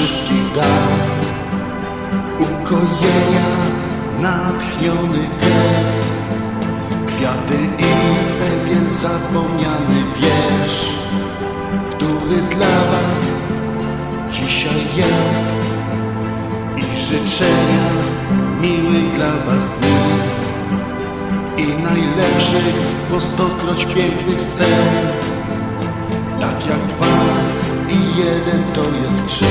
wszystkich da ukojenia natchniony gest. Kwiaty i pewien zapomniany wiersz który dla was dzisiaj jest. I życzenia miłych dla was dni. I najlepszych po stokroć pięknych scen jeden to jest trzy.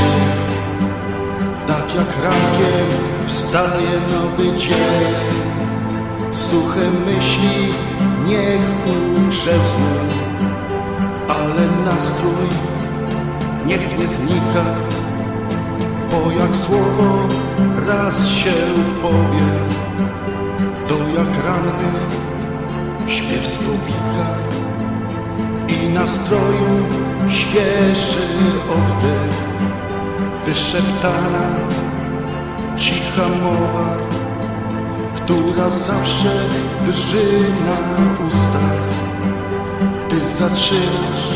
Tak jak rankiem wstaje nowy dzień. Suche myśli niech ugrzewzną Ale nastrój niech nie znika Bo jak słowo raz się powie To jak ranny śpiew słowika I nastroju świeży oddech Wyszeptana cicha mowa Która zawsze drży na ustach. Ty zaczynasz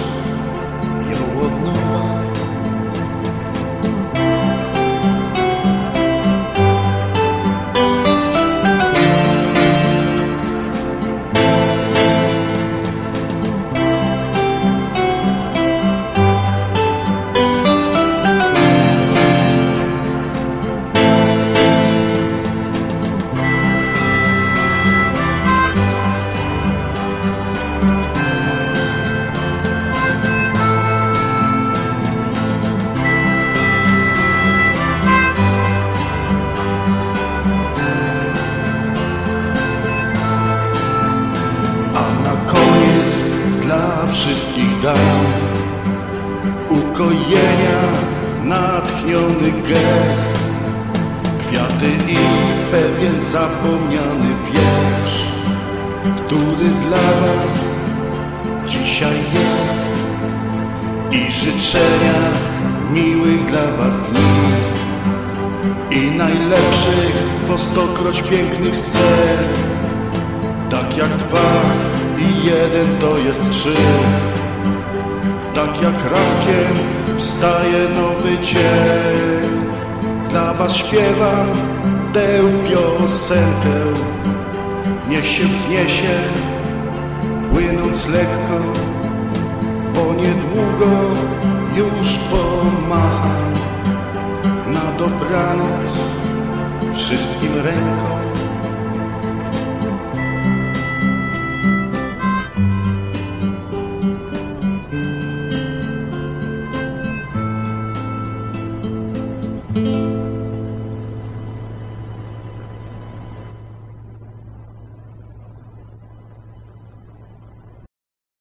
dam ukojenia natchniony gest, kwiaty i pewien zapomniany wiersz, który dla was dzisiaj jest. I życzenia miłych dla was dni. I najlepszych po stokroć pięknych scen. Tak jak dwa i jeden to jest trzy Tak jak rankiem wstaje nowy dzień. Dla was śpiewam tę piosenkę. Niech się wzniesie, płynąc lekko Bo niedługo już pomacham Na dobranoc wszystkim ręką